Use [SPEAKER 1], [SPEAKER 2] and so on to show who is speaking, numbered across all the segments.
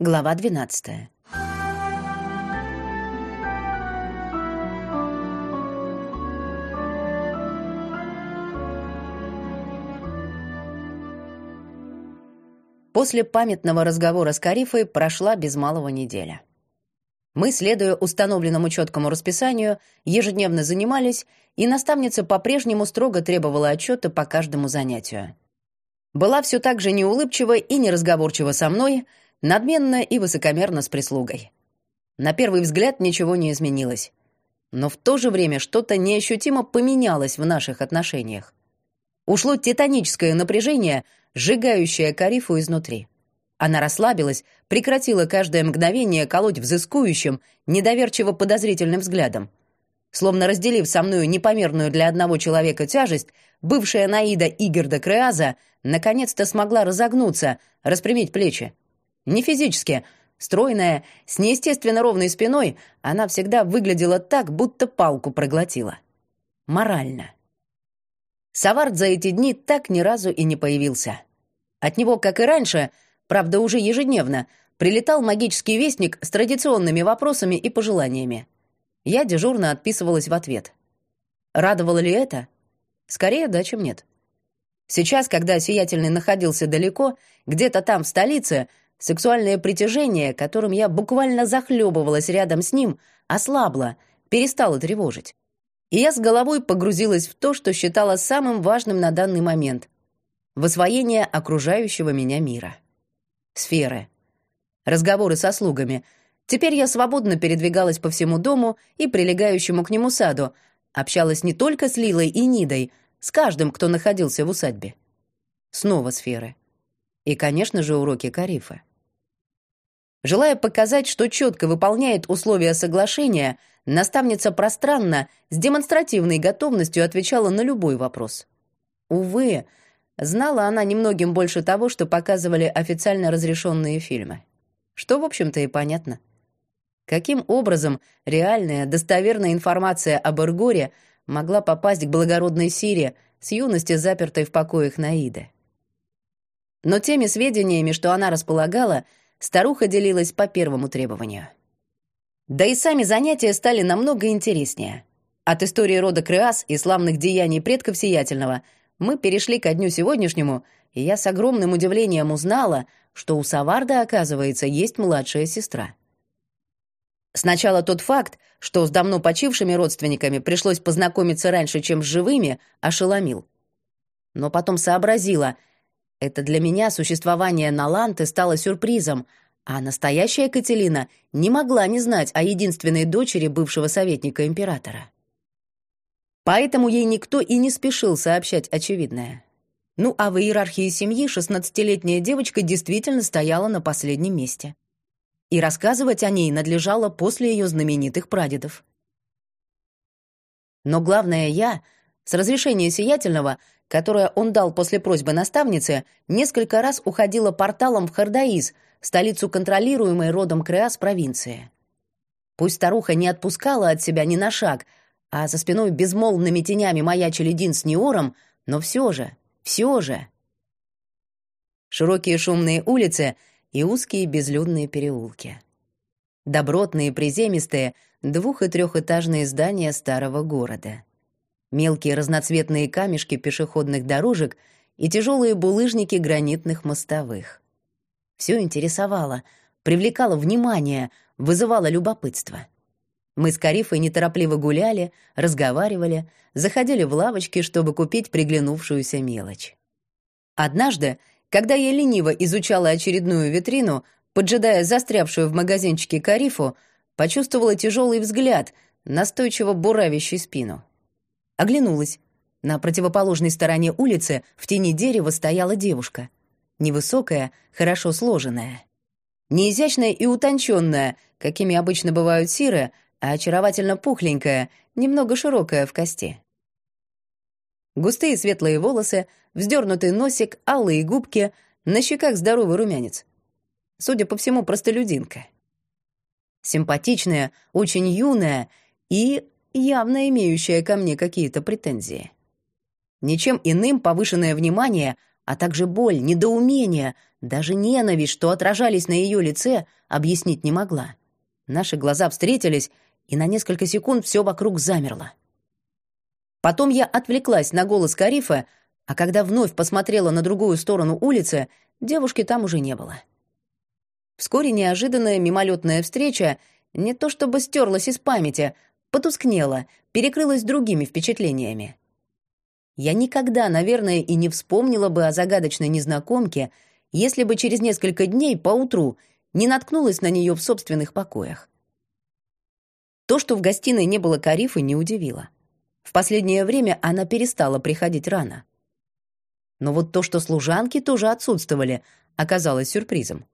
[SPEAKER 1] Глава двенадцатая. После памятного разговора с Карифой прошла без малого неделя. Мы, следуя установленному четкому расписанию, ежедневно занимались, и наставница по-прежнему строго требовала отчета по каждому занятию. Была все так же неулыбчива и неразговорчива со мной — надменно и высокомерно с прислугой. На первый взгляд ничего не изменилось. Но в то же время что-то неощутимо поменялось в наших отношениях. Ушло титаническое напряжение, сжигающее Карифу изнутри. Она расслабилась, прекратила каждое мгновение колоть взыскующим, недоверчиво подозрительным взглядом. Словно разделив со мною непомерную для одного человека тяжесть, бывшая Наида Игерда Креаза наконец-то смогла разогнуться, распрямить плечи. Не физически. Стройная, с неестественно ровной спиной, она всегда выглядела так, будто палку проглотила. Морально. Савард за эти дни так ни разу и не появился. От него, как и раньше, правда, уже ежедневно, прилетал магический вестник с традиционными вопросами и пожеланиями. Я дежурно отписывалась в ответ. Радовало ли это? Скорее да, чем нет. Сейчас, когда Сиятельный находился далеко, где-то там, в столице, Сексуальное притяжение, которым я буквально захлебывалась рядом с ним, ослабло, перестало тревожить. И я с головой погрузилась в то, что считала самым важным на данный момент — в освоение окружающего меня мира. Сферы. Разговоры со слугами. Теперь я свободно передвигалась по всему дому и прилегающему к нему саду, общалась не только с Лилой и Нидой, с каждым, кто находился в усадьбе. Снова сферы. И, конечно же, уроки Карифа. Желая показать, что четко выполняет условия соглашения, наставница пространно, с демонстративной готовностью отвечала на любой вопрос. Увы, знала она немногим больше того, что показывали официально разрешенные фильмы. Что, в общем-то, и понятно. Каким образом реальная, достоверная информация об Эргоре могла попасть к благородной Сире с юности запертой в покоях Наиды? Но теми сведениями, что она располагала — старуха делилась по первому требованию. Да и сами занятия стали намного интереснее. От истории рода Креас и славных деяний предков Сиятельного мы перешли ко дню сегодняшнему, и я с огромным удивлением узнала, что у Саварда, оказывается, есть младшая сестра. Сначала тот факт, что с давно почившими родственниками пришлось познакомиться раньше, чем с живыми, ошеломил. Но потом сообразила — это для меня существование Наланты стало сюрпризом, а настоящая Кателина не могла не знать о единственной дочери бывшего советника императора. Поэтому ей никто и не спешил сообщать очевидное. Ну, а в иерархии семьи шестнадцатилетняя девочка действительно стояла на последнем месте. И рассказывать о ней надлежало после ее знаменитых прадедов. Но главное, я, с разрешения Сиятельного, которое он дал после просьбы наставницы, несколько раз уходила порталом в Хардаиз, столицу контролируемой родом Креас провинции. Пусть старуха не отпускала от себя ни на шаг, а за спиной безмолвными тенями маячили Дин с Неором, но все же, все же. Широкие шумные улицы и узкие безлюдные переулки. Добротные приземистые двух- и трехэтажные здания старого города — мелкие разноцветные камешки пешеходных дорожек и тяжелые булыжники гранитных мостовых. Все интересовало, привлекало внимание, вызывало любопытство. Мы с Карифой неторопливо гуляли, разговаривали, заходили в лавочки, чтобы купить приглянувшуюся мелочь. Однажды, когда я лениво изучала очередную витрину, поджидая застрявшую в магазинчике Карифу, почувствовала тяжелый взгляд, настойчиво буравящий спину. Оглянулась. На противоположной стороне улицы в тени дерева стояла девушка. Невысокая, хорошо сложенная. Не изящная и утонченная, какими обычно бывают сиры, а очаровательно пухленькая, немного широкая в кости. Густые светлые волосы, вздернутый носик, алые губки, на щеках здоровый румянец. Судя по всему, простолюдинка. Симпатичная, очень юная и явно имеющая ко мне какие-то претензии. Ничем иным повышенное внимание, а также боль, недоумение, Даже ненависть, что отражались на ее лице, объяснить не могла. Наши глаза встретились, и на несколько секунд все вокруг замерло. Потом я отвлеклась на голос Карифа, а когда вновь посмотрела на другую сторону улицы, девушки там уже не было. Вскоре неожиданная мимолетная встреча не то чтобы стерлась из памяти, потускнела, перекрылась другими впечатлениями. Я никогда, наверное, и не вспомнила бы о загадочной незнакомке, если бы через несколько дней поутру не наткнулась на нее в собственных покоях. То, что в гостиной не было Карифы, не удивило. В последнее время она перестала приходить рано. Но вот то, что служанки тоже отсутствовали, оказалось сюрпризом.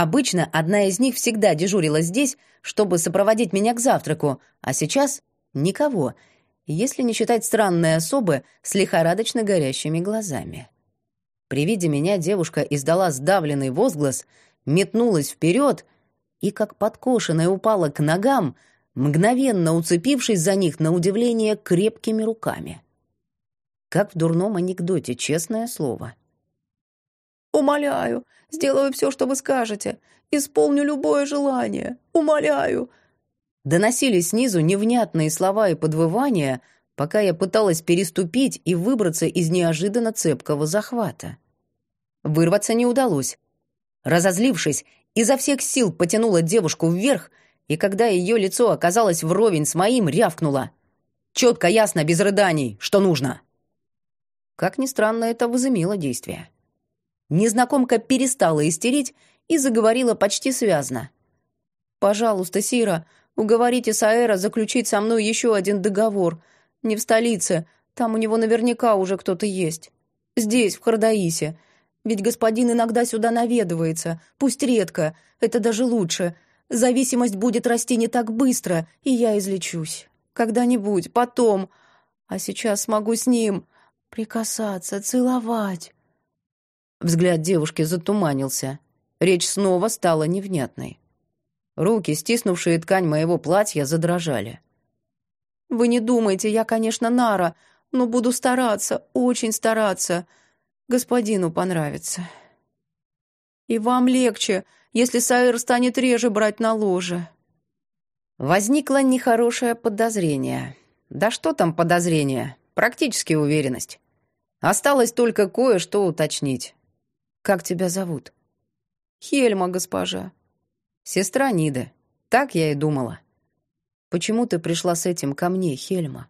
[SPEAKER 1] Обычно одна из них всегда дежурила здесь, чтобы сопроводить меня к завтраку, а сейчас никого, если не считать странной особы с лихорадочно горящими глазами. При виде меня девушка издала сдавленный возглас, метнулась вперед и, как подкошенная, упала к ногам, мгновенно уцепившись за них на удивление крепкими руками. Как в дурном анекдоте, честное слово.
[SPEAKER 2] «Умоляю, сделаю все, что вы скажете. Исполню любое желание. Умоляю!»
[SPEAKER 1] Доносились снизу невнятные слова и подвывания, пока я пыталась переступить и выбраться из неожиданно цепкого захвата. Вырваться не удалось. Разозлившись, изо всех сил потянула девушку вверх, и когда ее лицо оказалось вровень с моим, рявкнула. «Четко, ясно, без рыданий, что нужно!» Как ни странно, это возымело действие. Незнакомка перестала истерить и заговорила почти связно. «Пожалуйста, Сира, уговорите Саэра заключить со мной еще один договор. Не в столице, там у него наверняка уже кто-то есть. Здесь, в Хардаисе. Ведь господин иногда сюда наведывается, пусть редко, это даже лучше. Зависимость будет расти не так быстро, и я излечусь. Когда-нибудь, потом. А сейчас смогу с ним прикасаться, целовать». Взгляд девушки затуманился. Речь снова стала невнятной. Руки, стиснувшие ткань моего платья, задрожали. «Вы не думайте, я, конечно, Нара, но буду стараться, очень стараться. Господину понравится. И вам легче, если Саир станет реже брать на ложе». Возникло нехорошее подозрение. Да что там подозрение? Практически уверенность. Осталось только кое-что уточнить. Как тебя зовут?»
[SPEAKER 2] «Хельма, госпожа».
[SPEAKER 1] «Сестра Ниды. Так я и думала». «Почему ты пришла с этим ко мне, Хельма?»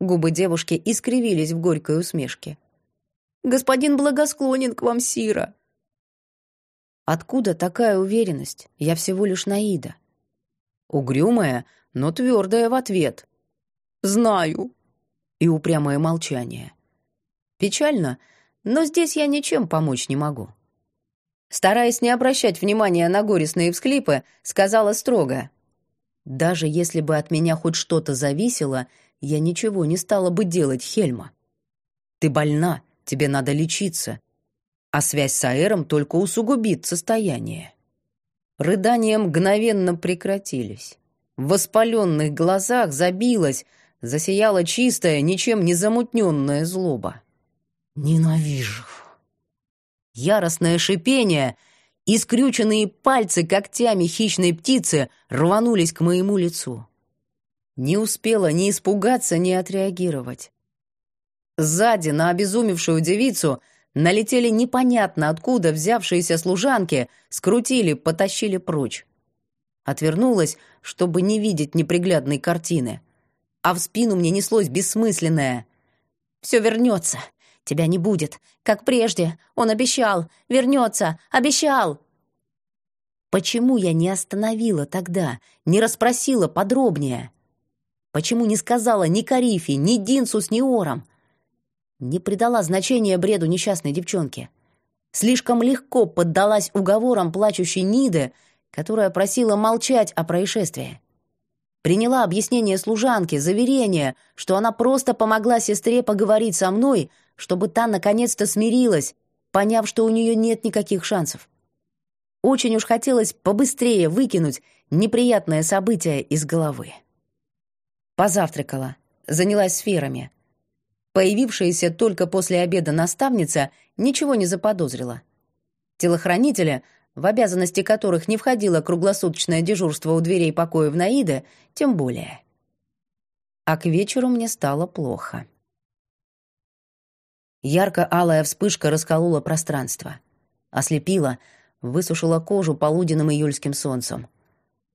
[SPEAKER 1] Губы девушки искривились в горькой усмешке.
[SPEAKER 2] «Господин благосклонен к вам, Сира».
[SPEAKER 1] «Откуда такая уверенность? Я всего лишь Наида». Угрюмая, но твердая в ответ.
[SPEAKER 2] «Знаю».
[SPEAKER 1] И упрямое молчание. Печально, но здесь я ничем помочь не могу. Стараясь не обращать внимания на горестные всклипы, сказала строго. «Даже если бы от меня хоть что-то зависело, я ничего не стала бы делать, Хельма. Ты больна, тебе надо лечиться, а связь с Аэром только усугубит состояние». Рыдания мгновенно прекратились. В воспаленных глазах забилась, засияла чистая, ничем не замутненная злоба. Ненавижу. Яростное шипение и скрюченные пальцы когтями хищной птицы рванулись к моему лицу. Не успела ни испугаться, ни отреагировать. Сзади на обезумевшую девицу налетели непонятно откуда взявшиеся служанки, скрутили, потащили прочь. Отвернулась, чтобы не видеть неприглядной картины. А в спину мне неслось бессмысленное. «Все вернется. Тебя не будет. Как прежде. Он обещал. Вернется. Обещал. Почему я не остановила тогда, не расспросила подробнее? Почему не сказала ни Карифе, ни Динсу с Неором? Не придала значения бреду несчастной девчонки. Слишком легко поддалась уговорам плачущей Ниды, которая просила молчать о происшествии. Приняла объяснение служанки, заверение, что она просто помогла сестре поговорить со мной — чтобы та наконец-то смирилась, поняв, что у нее нет никаких шансов. Очень уж хотелось побыстрее выкинуть неприятное событие из головы. Позавтракала, занялась сферами. Появившаяся только после обеда наставница ничего не заподозрила. Телохранителя, в обязанности которых не входило круглосуточное дежурство у дверей покоев Наиды, тем более. А к вечеру мне стало плохо. Ярко-алая вспышка расколола пространство. Ослепила, высушила кожу полуденным июльским солнцем.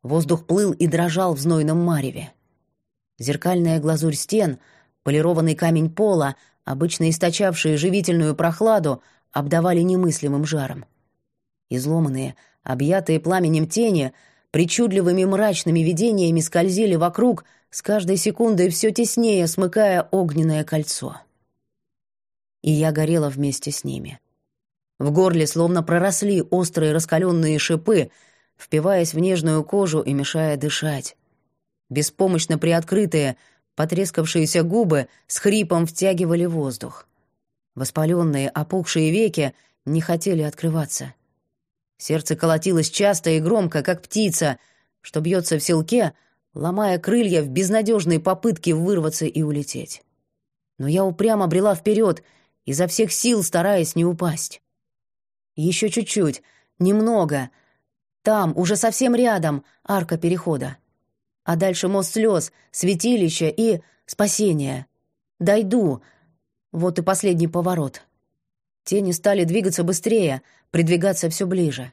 [SPEAKER 1] Воздух плыл и дрожал в знойном мареве. Зеркальная глазурь стен, полированный камень пола, обычно источавшие живительную прохладу, обдавали немыслимым жаром. Изломанные, объятые пламенем тени, причудливыми мрачными видениями скользили вокруг, с каждой секундой все теснее смыкая огненное кольцо. И я горела вместе с ними. В горле словно проросли острые раскаленные шипы, впиваясь в нежную кожу и мешая дышать. Беспомощно приоткрытые, потрескавшиеся губы с хрипом втягивали воздух. Воспаленные, опухшие веки не хотели открываться. Сердце колотилось часто и громко, как птица, что бьется в селке, ломая крылья в безнадежной попытке вырваться и улететь. Но я упрямо брела вперед, изо всех сил стараясь не упасть. Еще чуть-чуть, немного. Там, уже совсем рядом, арка перехода. А дальше мост слез, святилище и спасение. Дойду, вот и последний поворот. Тени стали двигаться быстрее, придвигаться все ближе.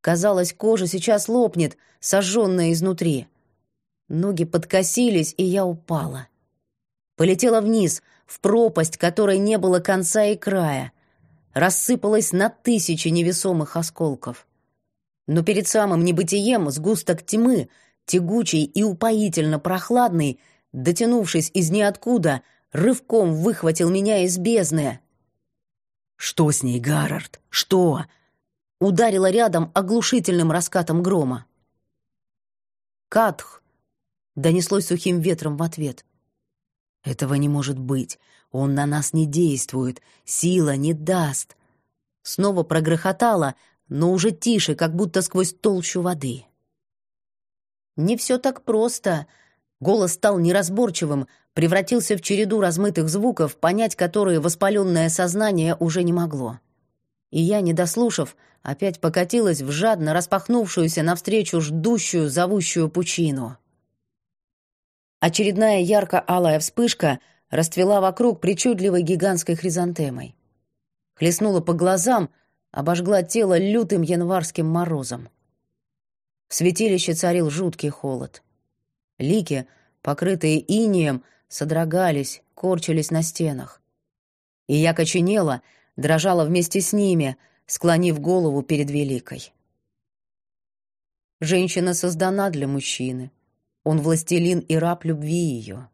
[SPEAKER 1] Казалось, кожа сейчас лопнет, сожженная изнутри. Ноги подкосились, и я упала. Полетела вниз, в пропасть, которой не было конца и края. Рассыпалась на тысячи невесомых осколков. Но перед самым небытием сгусток тьмы, тягучий и упоительно прохладный, дотянувшись из ниоткуда, рывком выхватил меня из бездны.
[SPEAKER 3] «Что с ней, Гаррард? Что?»
[SPEAKER 1] Ударила рядом оглушительным раскатом грома. «Катх!» — донеслось сухим ветром в ответ.
[SPEAKER 3] «Этого не может быть. Он на нас не действует. Сила не даст».
[SPEAKER 1] Снова прогрохотало, но уже тише, как будто сквозь толщу воды. «Не все так просто», Голос стал неразборчивым, превратился в череду размытых звуков, понять которые воспаленное сознание уже не могло. И я, не дослушав, опять покатилась в жадно распахнувшуюся навстречу ждущую, зовущую пучину. Очередная ярко-алая вспышка расцвела вокруг причудливой гигантской хризантемой. Хлестнула по глазам, обожгла тело лютым январским морозом. В святилище царил жуткий холод. Лики, покрытые инеем, содрогались, корчились на стенах. И я коченела, дрожала вместе с ними, склонив голову перед Великой. Женщина создана для мужчины. Он властелин и раб любви ее.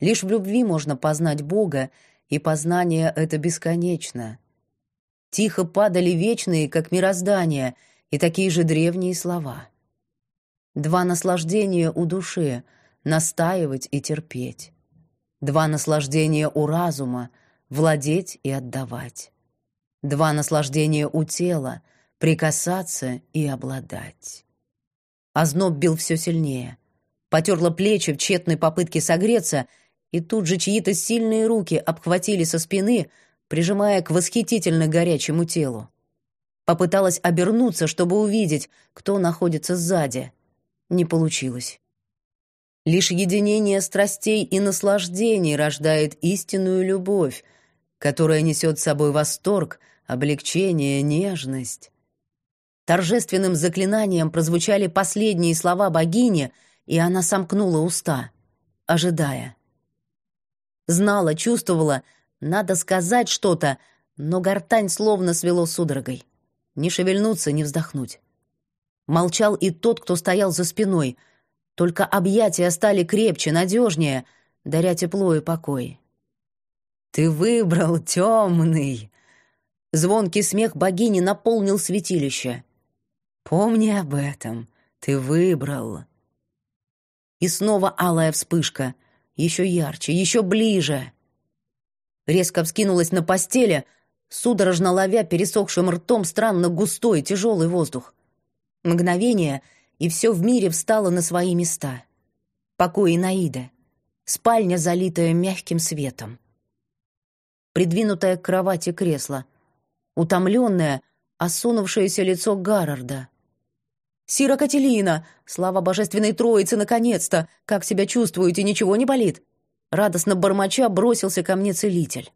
[SPEAKER 1] Лишь в любви можно познать Бога, и познание это бесконечно. Тихо падали вечные, как мироздание, и такие же древние слова. Два наслаждения у души — настаивать и терпеть. Два наслаждения у разума — владеть и отдавать. Два наслаждения у тела — прикасаться и обладать. Озноб бил все сильнее. Потерла плечи в тщетной попытке согреться, и тут же чьи-то сильные руки обхватили со спины, прижимая к восхитительно горячему телу. Попыталась обернуться, чтобы увидеть, кто находится сзади не получилось. Лишь единение страстей и наслаждений рождает истинную любовь, которая несет с собой восторг, облегчение, нежность. Торжественным заклинанием прозвучали последние слова богини, и она сомкнула уста, ожидая. Знала, чувствовала, надо сказать что-то, но гортань словно свело судорогой. Не шевельнуться, не вздохнуть. Молчал и тот, кто стоял за спиной. Только объятия стали крепче, надежнее, даря тепло и покой. «Ты выбрал темный!» Звонкий смех богини наполнил святилище. «Помни об этом. Ты выбрал». И снова алая вспышка. Еще ярче, еще ближе. Резко вскинулась на постели, судорожно ловя пересохшим ртом странно густой, тяжелый воздух. Мгновение, и все в мире встало на свои места. Покой Наида. Спальня, залитая мягким светом. придвинутое к кровати кресло. Утомленное, осунувшееся лицо Гаррарда. «Сира Кателина! Слава Божественной Троице, наконец-то! Как себя чувствуете, ничего не болит?» Радостно бормоча бросился ко мне целитель.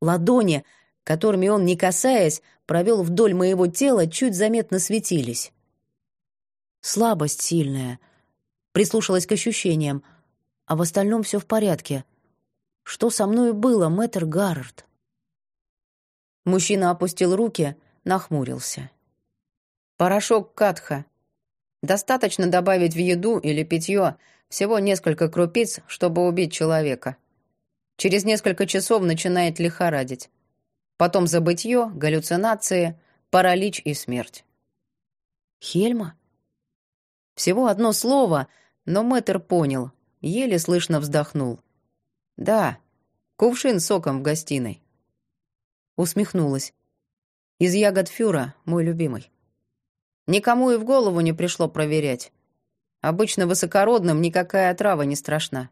[SPEAKER 1] Ладони, которыми он, не касаясь, провел вдоль моего тела, чуть заметно светились. Слабость сильная. Прислушалась к ощущениям. А в остальном все в порядке. Что со мной было, мэтр Гаррард? Мужчина опустил руки, нахмурился. Порошок катха. Достаточно добавить в еду или питье всего несколько крупиц, чтобы убить человека. Через несколько часов начинает лихорадить. Потом забытье, галлюцинации, паралич и смерть. Хельма? Всего одно слово, но мэтр понял, еле слышно вздохнул. «Да, кувшин соком в гостиной». Усмехнулась. «Из ягод фюра, мой любимый». Никому и в голову не пришло проверять. Обычно высокородным никакая отрава не страшна.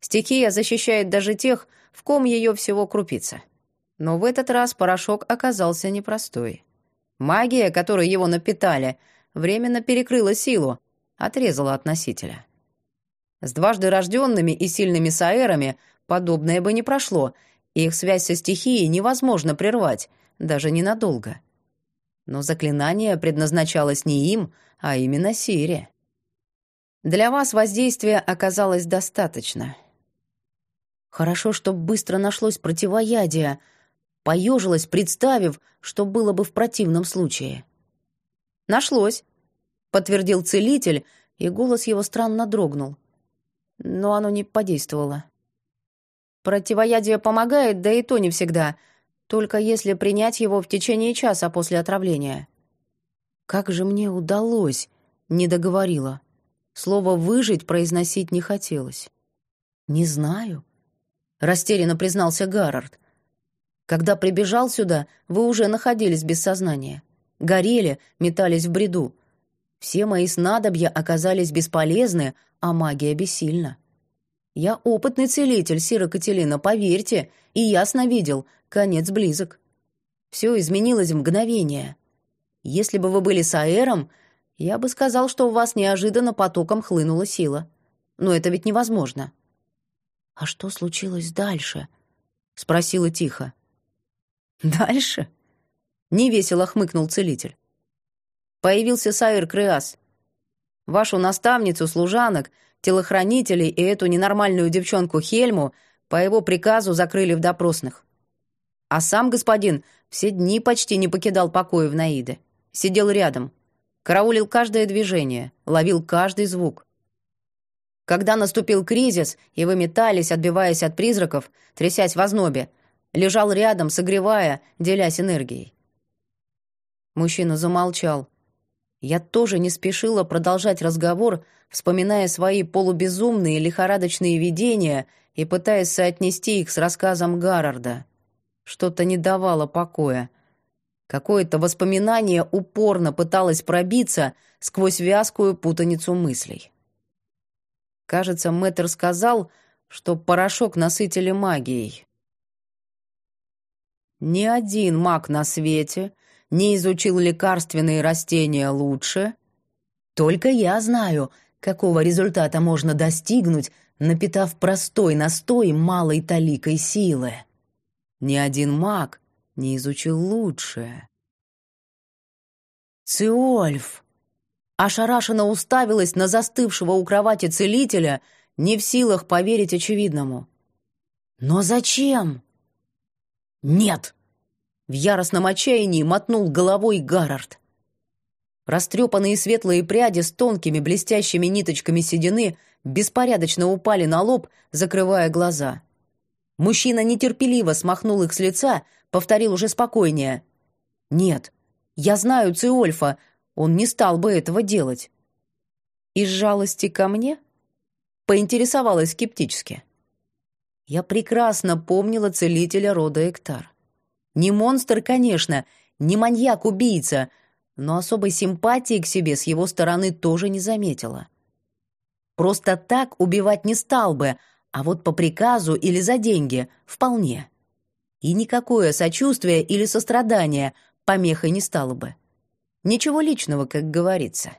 [SPEAKER 1] Стихия защищает даже тех, в ком ее всего крупица. Но в этот раз порошок оказался непростой. Магия, которой его напитали, временно перекрыла силу, отрезала от носителя. С дважды рожденными и сильными саэрами подобное бы не прошло, их связь со стихией невозможно прервать, даже ненадолго. Но заклинание предназначалось не им, а именно Сире. Для вас воздействия оказалось достаточно. Хорошо, что быстро нашлось противоядие. Поежилась, представив, что было бы в противном случае. «Нашлось», — подтвердил целитель, и голос его странно дрогнул. Но оно не подействовало. Противоядие помогает, да и то не всегда — только если принять его в течение часа после отравления. Как же мне удалось, не договорила. Слово «выжить» произносить не хотелось. «Не знаю», — растерянно признался Гаррард. «Когда прибежал сюда, вы уже находились без сознания. Горели, метались в бреду. Все мои снадобья оказались бесполезны, а магия бессильна. Я опытный целитель, Сира Кателина, поверьте, и ясно видел, конец близок. Все изменилось в мгновение. Если бы вы были с Аэром, я бы сказал, что у вас неожиданно потоком хлынула сила. Но это ведь невозможно. «А что случилось дальше?» — спросила тихо. «Дальше?» — невесело хмыкнул целитель. Появился Сайр Креас. Вашу наставницу, служанок — телохранителей и эту ненормальную девчонку Хельму по его приказу закрыли в допросных. А сам господин все дни почти не покидал покоя в Наиде. Сидел рядом, караулил каждое движение, ловил каждый звук. Когда наступил кризис, и вы метались, отбиваясь от призраков, трясясь в ознобе, лежал рядом, согревая, делясь энергией. Мужчина замолчал, я тоже не спешила продолжать разговор, вспоминая свои полубезумные лихорадочные видения и пытаясь соотнести их с рассказом Гаррарда. Что-то не давало покоя. Какое-то воспоминание упорно пыталось пробиться сквозь вязкую путаницу мыслей. Кажется, мэтр сказал, что порошок насытили магией. Ни один маг на свете не изучил лекарственные растения лучше. Только я знаю, какого результата можно достигнуть, напитав простой настой малой таликой силы. Ни один маг не изучил лучше. Циольф! Ошарашенно уставилась на застывшего у кровати целителя, не в силах поверить очевидному. «Но зачем?» «Нет!» В яростном отчаянии мотнул головой Гаррард. Растрепанные светлые пряди с тонкими блестящими ниточками седины беспорядочно упали на лоб, закрывая глаза. Мужчина нетерпеливо смахнул их с лица, повторил уже спокойнее. «Нет, я знаю Циольфа, он не стал бы этого делать». «Из жалости ко мне?» Поинтересовалась скептически. Я прекрасно помнила целителя рода Эктар. Не монстр, конечно, не маньяк-убийца, но особой симпатии к себе с его стороны тоже не заметила. Просто так убивать не стал бы, а вот по приказу или за деньги — вполне. И никакое сочувствие или сострадание помехой не стало бы. Ничего личного, как говорится.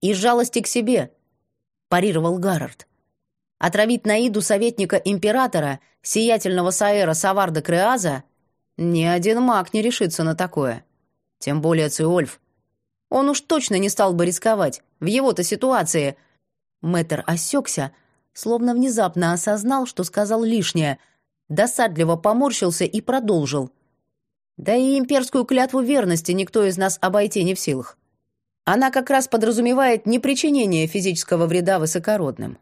[SPEAKER 1] «Из жалости к себе», — парировал Гаррард. «Отравить Наиду советника императора, сиятельного Саэра Саварда Креаза, ни один маг не решится на такое. Тем более Циольф. Он уж точно не стал бы рисковать. В его-то ситуации...» Мэтр осекся, словно внезапно осознал, что сказал лишнее, досадливо поморщился и продолжил. «Да и имперскую клятву верности никто из нас обойти не в силах. Она как раз подразумевает непричинение физического вреда высокородным.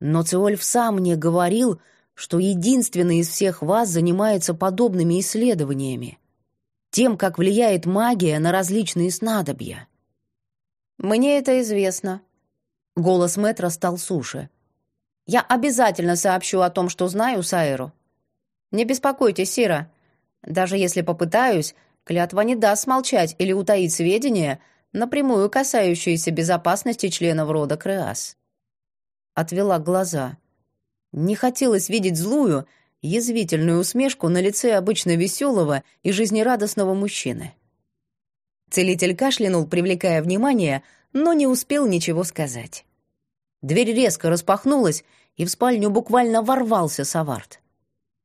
[SPEAKER 1] Но Циольф сам мне говорил, что единственный из всех вас занимается подобными исследованиями, тем, как влияет магия на различные снадобья. «Мне это известно». Голос мэтра стал суше. «Я обязательно сообщу о том, что знаю Сайру. Не беспокойтесь, Сира. Даже если попытаюсь, клятва не даст молчать или утаить сведения — напрямую касающиеся безопасности членов рода Креас. Отвела глаза. Не хотелось видеть злую, язвительную усмешку на лице обычно веселого и жизнерадостного мужчины. Целитель кашлянул, привлекая внимание, но не успел ничего сказать. Дверь резко распахнулась, и в спальню буквально ворвался Саварт.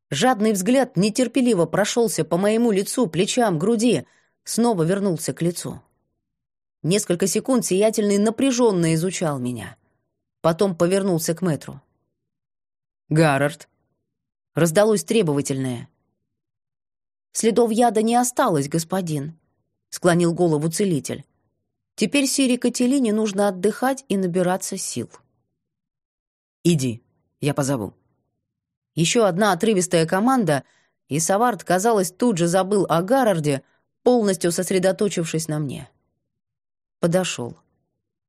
[SPEAKER 1] Жадный взгляд нетерпеливо прошелся по моему лицу, плечам, груди, снова вернулся к лицу. Несколько секунд сиятельный напряженно изучал меня. Потом повернулся к мэтру.
[SPEAKER 3] «Гаррард!»
[SPEAKER 1] Раздалось требовательное. «Следов яда не осталось, господин», — склонил голову целитель. «Теперь Сире Кателине нужно отдыхать и набираться сил».
[SPEAKER 3] «Иди, я позову».
[SPEAKER 1] Еще одна отрывистая команда, и Савард, казалось, тут же забыл о Гаррарде, полностью сосредоточившись на мне. Подошел.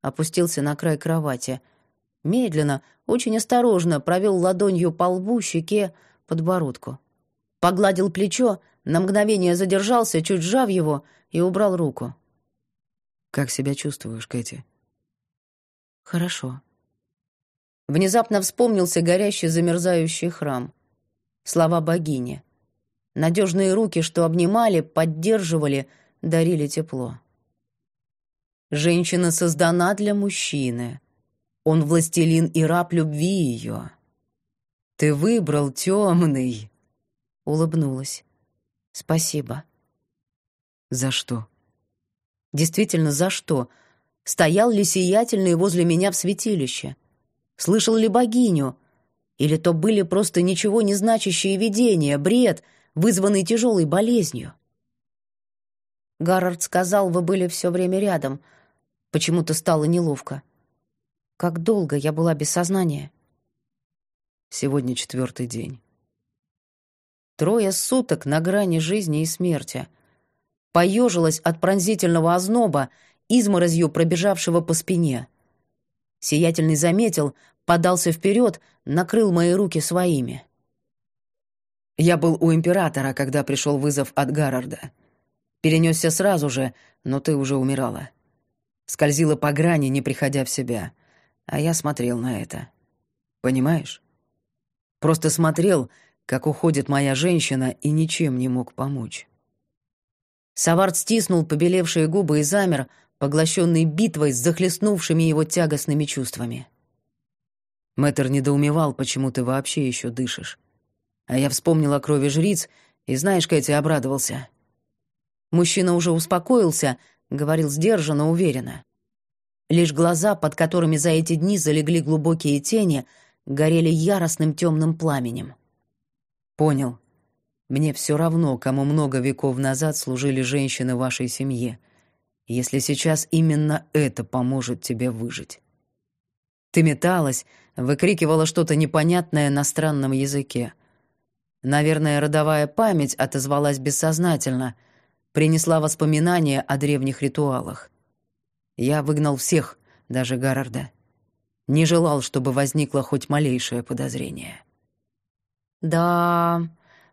[SPEAKER 1] Опустился на край кровати. Медленно, очень осторожно провел ладонью по лбу, щеке, подбородку. Погладил плечо, на мгновение задержался, чуть сжав его, и убрал руку.
[SPEAKER 3] «Как себя чувствуешь, Кэти?»
[SPEAKER 1] «Хорошо». Внезапно вспомнился горящий замерзающий храм. Слова богини. Надежные руки, что обнимали, поддерживали, дарили тепло. Женщина создана для мужчины. Он властелин и раб любви ее. Ты выбрал темный. Улыбнулась. Спасибо.
[SPEAKER 3] За что?
[SPEAKER 1] Действительно, за что? Стоял ли сиятельный возле меня в святилище? Слышал ли богиню? Или то были просто ничего не значащие видения, бред, вызванный тяжелой болезнью? Гаррард сказал, вы были все время рядом — Почему-то стало неловко. Как долго я была без сознания?
[SPEAKER 3] Сегодня четвертый день.
[SPEAKER 1] Трое суток на грани жизни и смерти. Поежилась от пронзительного озноба, изморозью пробежавшего по спине. Сиятельный заметил, подался вперед, накрыл мои руки своими.
[SPEAKER 3] Я был у императора, когда пришел вызов от Гаррарда. Перенесся сразу же, но ты уже умирала. Скользила по грани, не приходя в себя. А я смотрел на это. Понимаешь? Просто смотрел, как уходит моя женщина, и ничем не мог помочь.
[SPEAKER 1] Савард стиснул побелевшие губы и замер, поглощенный битвой с захлестнувшими его тягостными чувствами.
[SPEAKER 3] Мэтр недоумевал, почему ты вообще еще дышишь. А я вспомнил о крови жриц, и, знаешь, Кэти, обрадовался.
[SPEAKER 1] Мужчина уже успокоился, говорил сдержанно, уверенно. Лишь глаза, под которыми за эти дни залегли глубокие тени, горели яростным темным пламенем.
[SPEAKER 3] «Понял. Мне все равно, кому много веков назад служили женщины вашей семье, если сейчас именно это поможет тебе выжить. Ты металась, выкрикивала что-то непонятное на странном языке. Наверное, родовая память отозвалась бессознательно — принесла воспоминания о древних ритуалах. Я выгнал всех, даже Гарарда. Не желал, чтобы возникло хоть малейшее подозрение.
[SPEAKER 1] Да,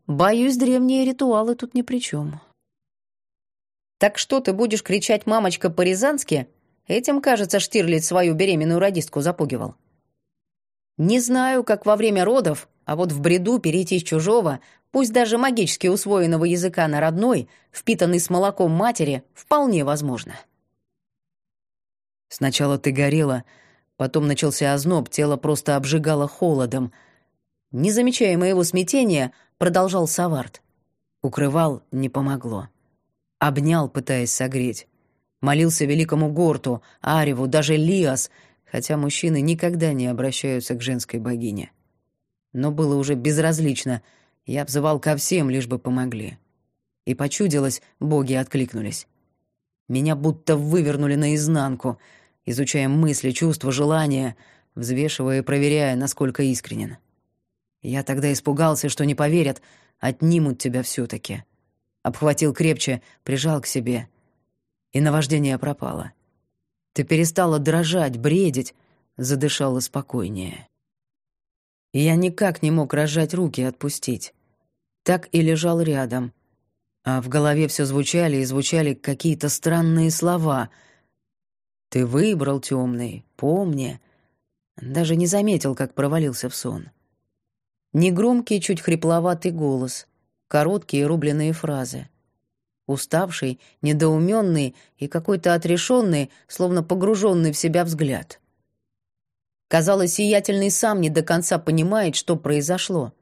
[SPEAKER 1] боюсь, древние ритуалы тут ни при чем. Так что ты будешь кричать «мамочка» по-рязански? Этим, кажется, Штирлиц свою беременную радистку запугивал. Не знаю, как во время родов, А вот в бреду перейти с чужого, пусть даже магически усвоенного языка на родной, впитанный с молоком матери, вполне возможно.
[SPEAKER 3] Сначала ты горела, потом начался озноб, тело просто обжигало холодом.
[SPEAKER 1] Не замечая моего смятения, продолжал Саварт.
[SPEAKER 3] Укрывал — не помогло. Обнял, пытаясь согреть. Молился великому Горту, Ареву, даже Лиас, хотя мужчины никогда не обращаются к женской богине. Но было уже безразлично. Я взывал ко всем, лишь бы помогли. И почудилось, боги откликнулись. Меня будто вывернули наизнанку, изучая мысли, чувства, желания, взвешивая и проверяя, насколько искренен. Я тогда испугался, что не поверят, отнимут тебя все таки Обхватил крепче, прижал к себе. И наваждение пропало. Ты перестала дрожать, бредить, задышала спокойнее. Я никак не мог разжать руки отпустить. Так и лежал рядом. А в голове все звучали и звучали какие-то странные слова. «Ты выбрал темный, помни». Даже не заметил, как провалился в сон. Негромкий, чуть хрипловатый голос, короткие рубленые фразы. Уставший, недоуменный и какой-то отрешенный, словно погруженный в себя взгляд. Казалось, сиятельный сам не до конца понимает, что произошло.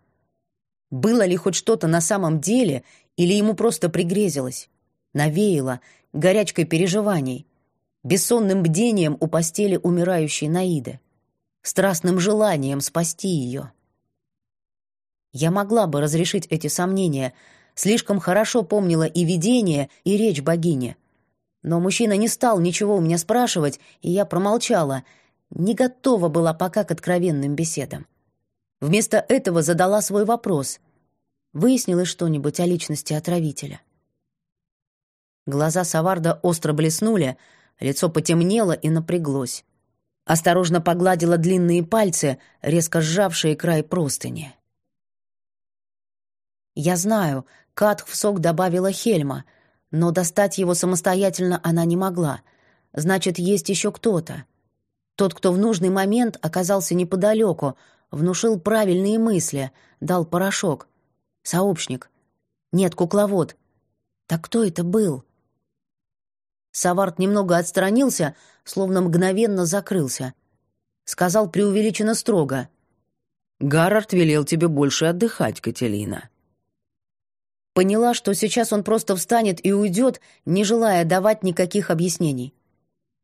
[SPEAKER 3] Было ли хоть что-то на самом деле, или ему просто пригрезилось? Навеяло горячкой переживаний, бессонным бдением у постели умирающей Наиды, страстным желанием спасти ее. Я могла бы разрешить эти сомнения, слишком хорошо помнила и видение, и речь богини. Но мужчина не стал ничего у меня спрашивать, и я промолчала — не готова была пока к откровенным беседам. Вместо этого задала свой вопрос. Выяснилось что-нибудь о личности отравителя? Глаза Саварда остро блеснули, лицо потемнело и напряглось. Осторожно погладила длинные пальцы, резко сжавшие край простыни. Я знаю, Катх в сок добавила Хельма, но достать его самостоятельно она не могла. Значит, есть еще кто-то. Тот, кто в нужный момент оказался неподалеку, внушил правильные мысли, дал порошок. Сообщник. Нет, кукловод. Так кто это был? Саварт немного отстранился, словно мгновенно закрылся. Сказал преувеличенно строго. «Гаррард велел тебе больше отдыхать, Кателина».
[SPEAKER 1] Поняла, что сейчас он просто встанет и уйдет, не желая давать никаких объяснений.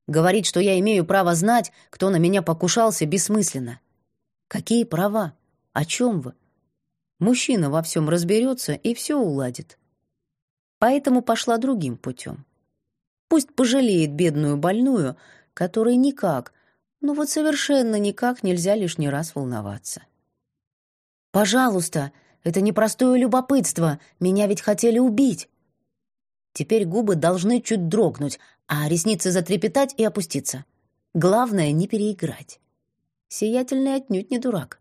[SPEAKER 1] Говорить, что я имею право знать, кто на меня покушался, бессмысленно. Какие права? О чем вы? Мужчина во всем разберется и все уладит. Поэтому пошла другим путем. Пусть пожалеет бедную больную, которой никак, ну вот совершенно никак нельзя лишний раз волноваться. «Пожалуйста, это непростое любопытство, меня ведь хотели убить». Теперь губы должны чуть дрогнуть, а ресницы затрепетать и опуститься. Главное — не переиграть. Сиятельный отнюдь не дурак.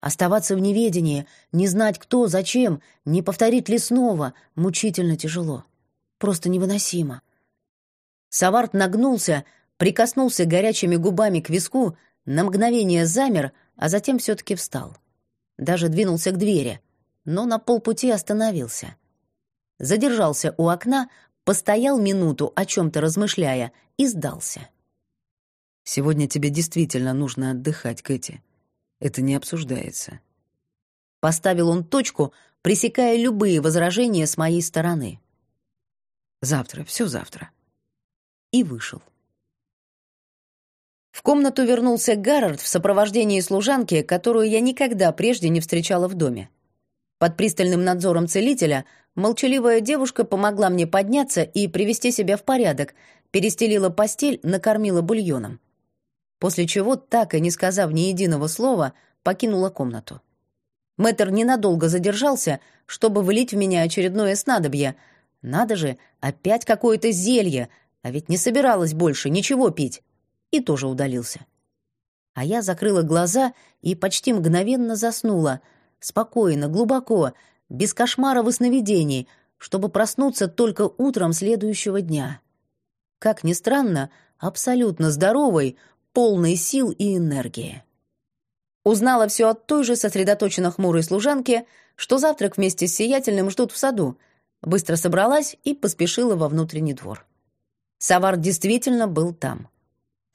[SPEAKER 1] Оставаться в неведении, не знать кто, зачем, не повторить ли снова, мучительно тяжело. Просто невыносимо. Саварт нагнулся, прикоснулся горячими губами к виску, на мгновение замер, а затем все-таки встал. Даже двинулся к двери, но на полпути остановился. Задержался у окна, Постоял минуту, о чем-то размышляя, и сдался.
[SPEAKER 3] «Сегодня тебе действительно нужно отдыхать, Кэти. Это не обсуждается».
[SPEAKER 1] Поставил он точку, пресекая любые возражения с моей стороны.
[SPEAKER 3] «Завтра, все завтра».
[SPEAKER 1] И вышел. В комнату вернулся Гаррард в сопровождении служанки, которую я никогда прежде не встречала в доме. Под пристальным надзором целителя молчаливая девушка помогла мне подняться и привести себя в порядок, перестелила постель, накормила бульоном. После чего, так и не сказав ни единого слова, покинула комнату. Мэтр ненадолго задержался, чтобы вылить в меня очередное снадобье. Надо же, опять какое-то зелье, а ведь не собиралась больше ничего пить. И тоже удалился. А я закрыла глаза и почти мгновенно заснула — спокойно, глубоко, без кошмаров и сновидений, чтобы проснуться только утром следующего дня. Как ни странно, абсолютно здоровой, полной сил и энергии. Узнала все от той же сосредоточенно хмурой служанки, что завтрак вместе с Сиятельным ждут в саду. Быстро собралась и поспешила во внутренний двор. Савар действительно был там.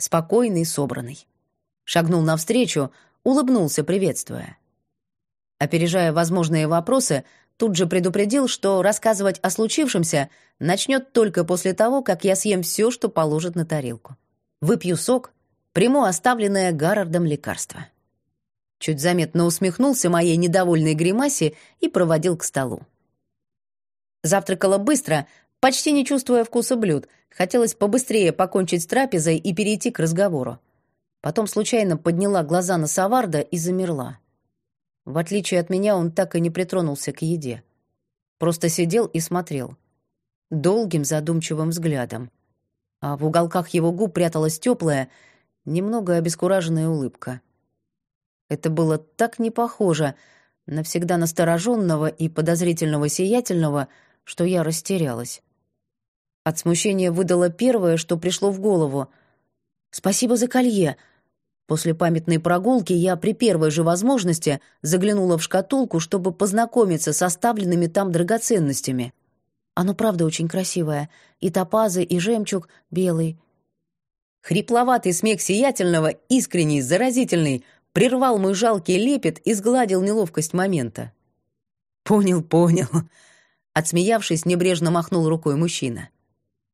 [SPEAKER 1] Спокойный, собранный. Шагнул навстречу, улыбнулся, приветствуя. Опережая возможные вопросы, тут же предупредил, что рассказывать о случившемся начнет только после того, как я съем все, что положит на тарелку. Выпью сок, приму оставленное Гаррардом лекарство. Чуть заметно усмехнулся моей недовольной гримасе и проводил к столу. Завтракала быстро, почти не чувствуя вкуса блюд. Хотелось побыстрее покончить с трапезой и перейти к разговору. Потом случайно подняла глаза на Саварда и замерла. В отличие от меня, он так и не притронулся к еде. Просто сидел и смотрел. Долгим задумчивым взглядом. А в уголках его губ пряталась теплая, немного обескураженная улыбка. Это было так не похоже на всегда настороженного и подозрительного сиятельного, что я растерялась. От смущения выдала первое, что пришло в голову. «Спасибо за колье», После памятной прогулки я при первой же возможности заглянула в шкатулку, чтобы познакомиться с оставленными там драгоценностями. Оно правда очень красивое. И топазы, и жемчуг белый. Хрипловатый смех сиятельного, искренний, заразительный, прервал мой жалкий лепет и сгладил неловкость момента. «Понял, понял», — отсмеявшись, небрежно махнул рукой мужчина.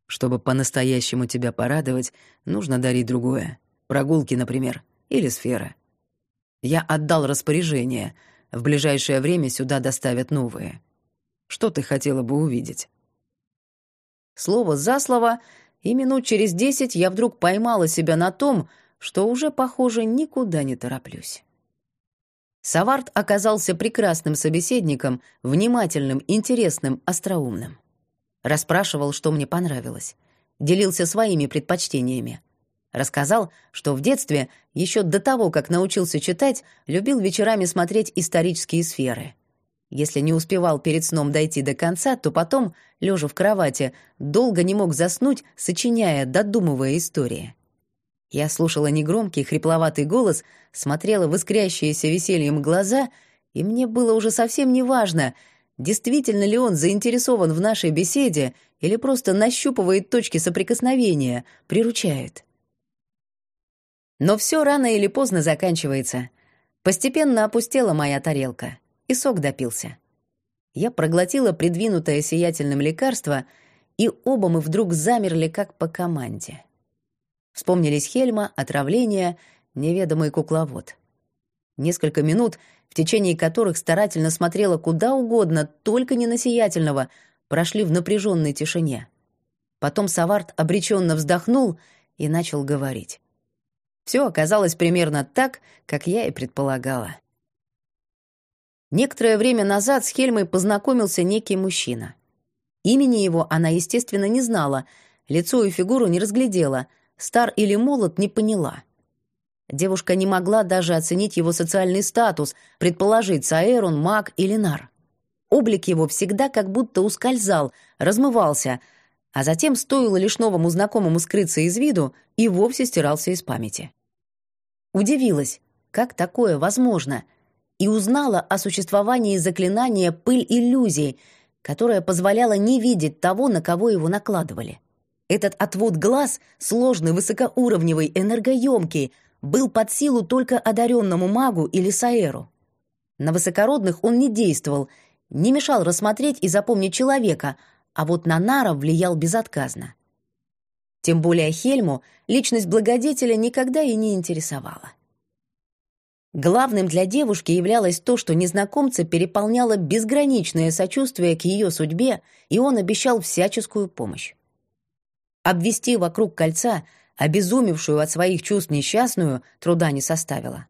[SPEAKER 3] «Чтобы по-настоящему тебя порадовать, нужно дарить другое. Прогулки, например, или сфера. Я отдал распоряжение. В ближайшее время сюда доставят новые. Что ты хотела бы увидеть?»
[SPEAKER 1] Слово за слово, и минут через десять я вдруг поймала себя на том, что уже, похоже, никуда не тороплюсь. Саварт оказался прекрасным собеседником, внимательным, интересным, остроумным. Расспрашивал, что мне понравилось. Делился своими предпочтениями. Рассказал, что в детстве, еще до того, как научился читать, любил вечерами смотреть исторические сферы. Если не успевал перед сном дойти до конца, то потом, лежа в кровати, долго не мог заснуть, сочиняя, додумывая истории. Я слушала негромкий, хрипловатый голос, смотрела в искрящиеся весельем глаза, и мне было уже совсем не важно, действительно ли он заинтересован в нашей беседе или просто нащупывает точки соприкосновения, приручает. Но все рано или поздно заканчивается. Постепенно опустела моя тарелка, и сок допился. Я проглотила придвинутое сиятельным лекарство, и оба мы вдруг замерли, как по команде. Вспомнились Хельма, отравление, неведомый кукловод. Несколько минут, в течение которых старательно смотрела куда угодно, только не на сиятельного, прошли в напряженной тишине. Потом Саварт обреченно вздохнул и начал говорить. Все оказалось примерно так, как я и предполагала. Некоторое время назад с Хельмой познакомился некий мужчина. Имени его она, естественно, не знала, лицо и фигуру не разглядела, стар или молод не поняла. Девушка не могла даже оценить его социальный статус, предположить, Саэр он маг или нар. Облик его всегда как будто ускользал, размывался, а затем, стоило лишь новому знакомому скрыться из виду, и вовсе стирался из памяти. Удивилась, как такое возможно, и узнала о существовании заклинания «Пыль иллюзий», которое позволяло не видеть того, на кого его накладывали. Этот отвод глаз, сложный, высокоуровневый, энергоемкий, был под силу только одаренному магу или саэру. На высокородных он не действовал, не мешал рассмотреть и запомнить человека, а вот на Нара влиял безотказно. Тем более Хельму личность благодетеля никогда и не интересовала. Главным для девушки являлось то, что незнакомца переполняло безграничное сочувствие к ее судьбе, и он обещал всяческую помощь. Обвести вокруг кольца, обезумевшую от своих чувств несчастную, труда не составило.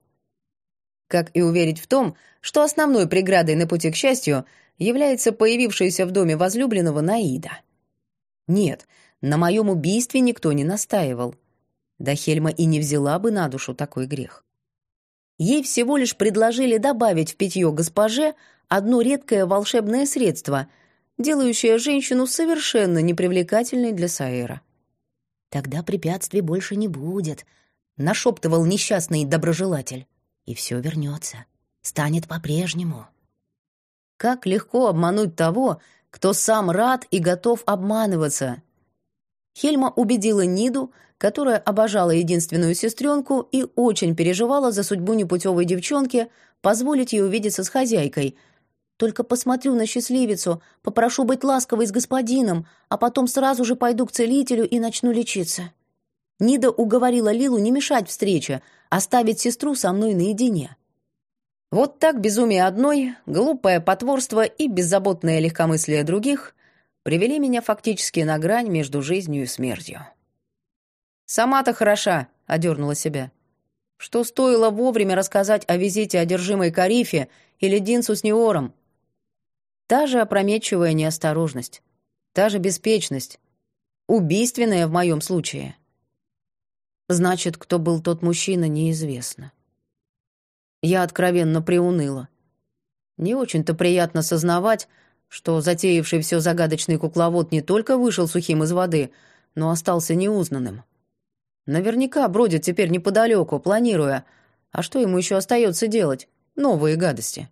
[SPEAKER 1] Как и уверить в том, что основной преградой на пути к счастью является появившаяся в доме возлюбленного Наида. Нет, на моем убийстве никто не настаивал. Да Хельма и не взяла бы на душу такой грех. Ей всего лишь предложили добавить в питье госпоже одно редкое волшебное средство, делающее женщину совершенно непривлекательной для Саэра. «Тогда препятствий больше не будет», — нашептывал несчастный доброжелатель. и все вернется, станет по-прежнему. Как легко обмануть того, кто сам рад и готов обманываться. Хельма убедила Ниду, которая обожала единственную сестренку и очень переживала за судьбу непутевой девчонки, позволить ей увидеться с хозяйкой. «Только посмотрю на счастливицу, попрошу быть ласковой с господином, а потом сразу же пойду к целителю и начну лечиться». Нида уговорила Лилу не мешать встрече, оставить сестру со мной наедине. Вот так безумие одной, глупое потворство и беззаботное легкомыслие других привели меня фактически на грань между жизнью и смертью. «Сама-то хороша», — одернула себя. «Что стоило вовремя рассказать о визите одержимой Карифе или Динсу с Неором? Та же опрометчивая неосторожность, та же беспечность, убийственная в моем случае. Значит, кто был тот мужчина, неизвестно. Я откровенно приуныла. Не очень-то приятно сознавать, что затеявший все загадочный кукловод не только вышел сухим из воды, но остался неузнанным. Наверняка бродит теперь неподалеку, планируя, а что ему еще остается делать? Новые гадости.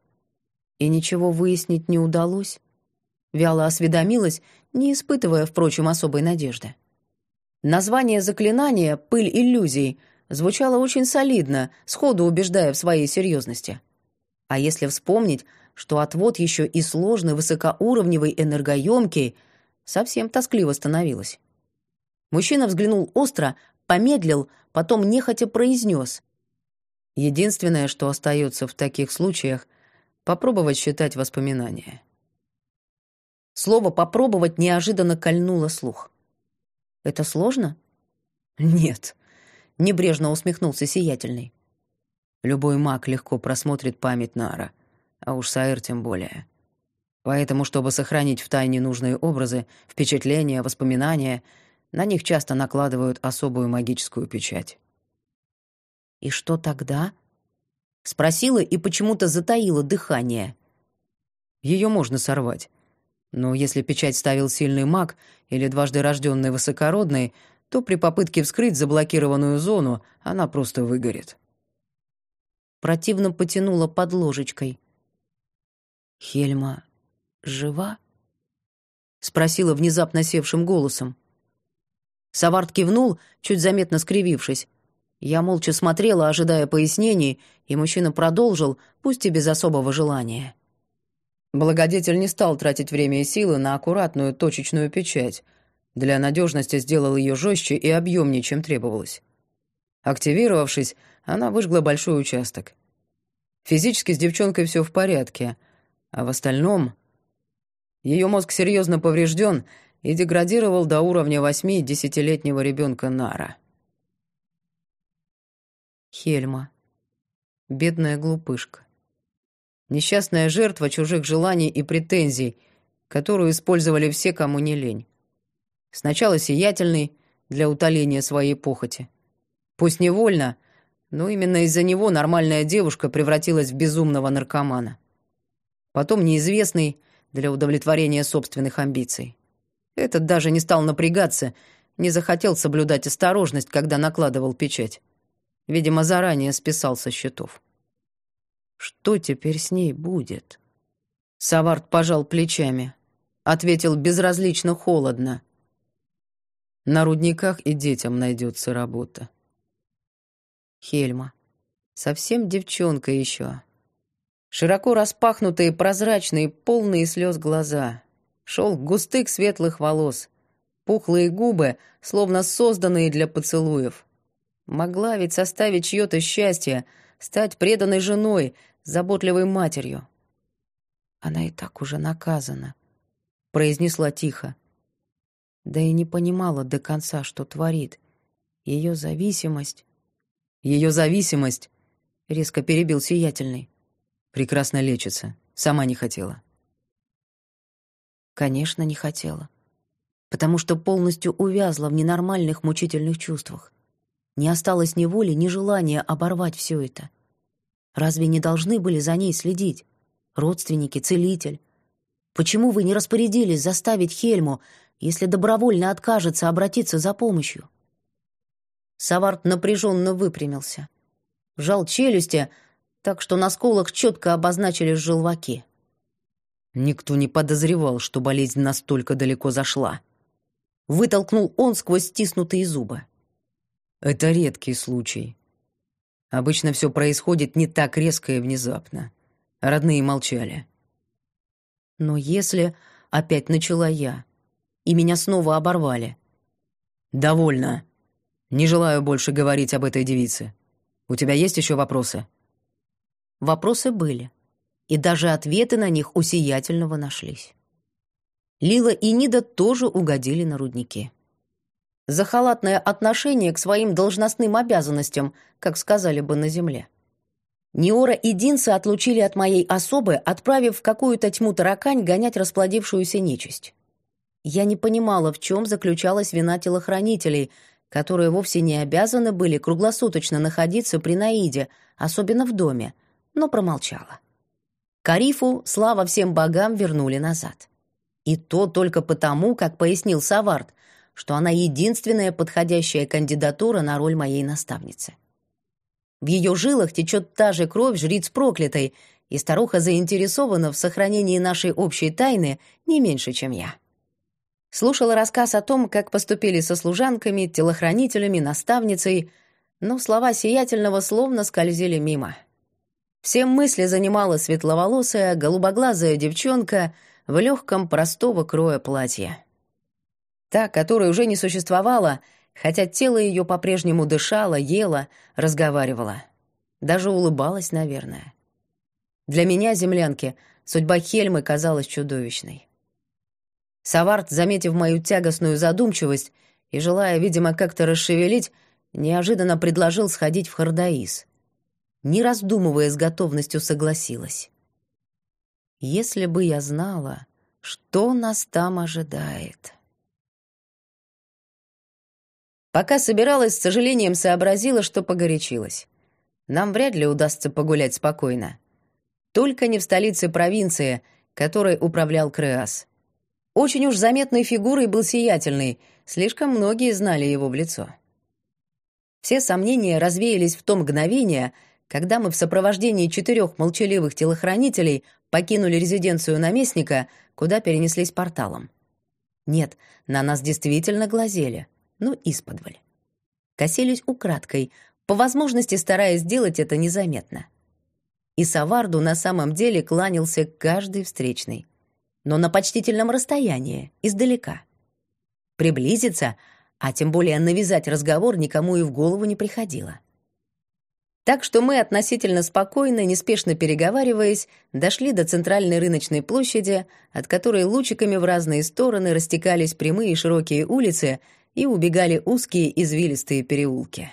[SPEAKER 1] И ничего выяснить не удалось. Вяло осведомилась, не испытывая, впрочем, особой надежды. Название заклинания «Пыль иллюзий» звучало очень солидно, сходу убеждая в своей серьезности. А если вспомнить, что отвод еще и сложный, высокоуровневый, энергоемкий, совсем тоскливо становилось. Мужчина взглянул остро, помедлил, потом нехотя произнес. Единственное, что остается в таких случаях, попробовать считать воспоминания. Слово «попробовать» неожиданно кольнуло слух. «Это сложно?» «Нет», — небрежно усмехнулся Сиятельный. «Любой маг легко просмотрит память Нара, а уж Саэр тем более. Поэтому, чтобы сохранить в тайне нужные образы, впечатления, воспоминания, на них часто накладывают особую магическую печать». «И что тогда?» — спросила и почему-то затаила дыхание. Ее можно сорвать. Но если печать ставил сильный маг или дважды рожденный высокородный, то при попытке вскрыть заблокированную зону она просто выгорит. Противно потянула под ложечкой. «Хельма жива?» — спросила внезапно севшим голосом. Саварт кивнул, чуть заметно скривившись. Я молча смотрела, ожидая пояснений, и мужчина продолжил, пусть и без особого желания. Благодетель не стал тратить время и силы на аккуратную точечную печать, для надежности сделал ее жестче и объемнее, чем требовалось. Активировавшись, она выжгла большой участок. Физически с девчонкой все в порядке, а в остальном... Ее мозг серьезно поврежден и деградировал до уровня восьми десятилетнего ребенка Нара. Хельма. Бедная глупышка. Несчастная жертва чужих желаний и претензий, которую использовали все, кому не лень. Сначала сиятельный для утоления своей похоти. Пусть невольно, но именно из-за него нормальная девушка превратилась в безумного наркомана. Потом неизвестный для удовлетворения собственных амбиций. Этот даже не стал напрягаться, не захотел соблюдать осторожность, когда накладывал печать. Видимо, заранее списал со счетов. Что теперь с ней будет? Саварт пожал плечами, ответил безразлично холодно. На рудниках и детям найдется работа. Хельма. Совсем девчонка еще. Широко распахнутые, прозрачные, полные слез глаза. Шелк густых светлых волос. Пухлые губы, словно созданные для поцелуев. Могла ведь составить чье-то счастье, стать преданной женой, заботливой матерью. Она и так уже наказана, произнесла тихо да и не понимала до конца, что творит. Ее зависимость... Ее зависимость, резко перебил сиятельный. Прекрасно лечится. Сама не хотела. Конечно, не хотела. Потому что полностью увязла в ненормальных мучительных чувствах. Не осталось ни воли, ни желания оборвать все это. Разве не должны были за ней следить? Родственники, целитель. Почему вы не распорядились заставить Хельму если добровольно откажется обратиться за помощью. Саварт напряженно выпрямился. Вжал челюсти, так что на скулах четко обозначились желваки.
[SPEAKER 3] Никто не подозревал, что болезнь настолько далеко зашла.
[SPEAKER 1] Вытолкнул он сквозь стиснутые зубы.
[SPEAKER 3] Это редкий случай. Обычно все происходит не так резко и внезапно. Родные молчали.
[SPEAKER 1] Но если опять начала я, и меня снова оборвали.
[SPEAKER 3] Довольно. Не желаю больше говорить об этой девице. У тебя есть еще вопросы?
[SPEAKER 1] Вопросы были, и даже ответы на них у сиятельного нашлись. Лила и Нида тоже угодили на рудники. За халатное отношение к своим должностным обязанностям, как сказали бы на земле. Неора и Динса отлучили от моей особы, отправив в какую-то тьму таракань гонять расплодившуюся нечисть. Я не понимала, в чем заключалась вина телохранителей, которые вовсе не обязаны были круглосуточно находиться при Наиде, особенно в доме, но промолчала. Карифу, слава всем богам, вернули назад. И то только потому, как пояснил Савард, что она единственная подходящая кандидатура на роль моей наставницы. В ее жилах течет та же кровь жриц проклятой, и старуха заинтересована в сохранении нашей общей тайны не меньше, чем я. Слушала рассказ о том, как поступили со служанками, телохранителями, наставницей, но слова сиятельного словно скользили мимо. Все мысли занимала светловолосая, голубоглазая девчонка в легком простого кроя платья. Та, которая уже не существовала, хотя тело ее по-прежнему дышало, ела, разговаривала. Даже улыбалась, наверное. Для меня, землянки, судьба Хельмы казалась чудовищной. Саварт, заметив мою тягостную задумчивость и желая, видимо, как-то расшевелить, неожиданно предложил сходить в Хардаис. Не раздумывая, с готовностью согласилась. Если бы я знала, что нас там ожидает. Пока собиралась, с сожалением сообразила, что погорячилась. Нам вряд ли удастся погулять спокойно. Только не в столице провинции, которой управлял Креас. Очень уж заметной фигурой был сиятельный, слишком многие знали его в лицо. Все сомнения развеялись в то мгновение, когда мы в сопровождении четырех молчаливых телохранителей покинули резиденцию наместника, куда перенеслись порталом. Нет, на нас действительно глазели — но исподволь. Косились украдкой, по возможности стараясь сделать это незаметно. И Саварду на самом деле кланялся каждый встречный, но на почтительном расстоянии, издалека. Приблизиться, а тем более навязать разговор никому и в голову не приходило. Так что мы относительно спокойно, неспешно переговариваясь, дошли до центральной рыночной площади, от которой лучиками в разные стороны растекались прямые широкие улицы, и убегали узкие извилистые переулки.